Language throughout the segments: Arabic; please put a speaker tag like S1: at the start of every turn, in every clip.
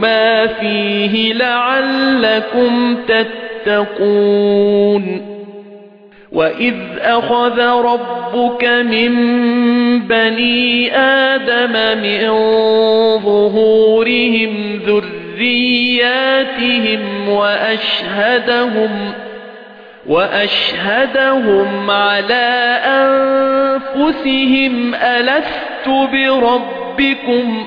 S1: مَا فِيهِ لَعَلَّكُمْ تَتَّقُونَ وَإِذْ أَخَذَ رَبُّكَ مِنْ بَنِي آدَمَ مِنْ ظُهُورِهِمْ ذُرِّيَّاتِهِمْ وَأَشْهَدَهُمْ وَأَشْهَدَهُمْ عَلَى أَنفُسِهِمْ أَلَسْتُ بِرَبِّكُمْ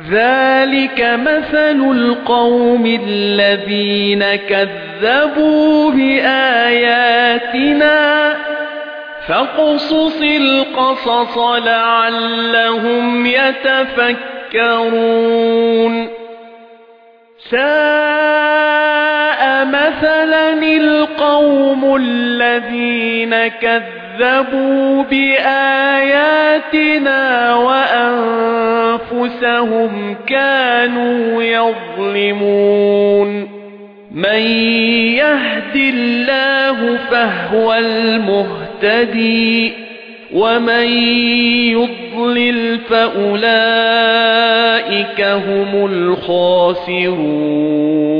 S1: ذَلِكَ مَثَلُ الْقَوْمِ الَّذِينَ كَذَّبُوا بِآيَاتِنَا فَاقْصُصِ الْقَصَصَ لَعَلَّهُمْ يَتَفَكَّرُونَ سَاءَ مَثَلًا الْقَوْمُ الَّذِينَ كَذَّبُوا بِآيَاتِنَا وَأَنفُسَهُمْ كَانُوا يَظْلِمُونَ مَن يَهْدِ اللَّهُ فَهُوَ الْمُهْتَدِي وَمَن يُضْلِلْ فَأُولَئِكَ هُمُ الْخَاسِرُونَ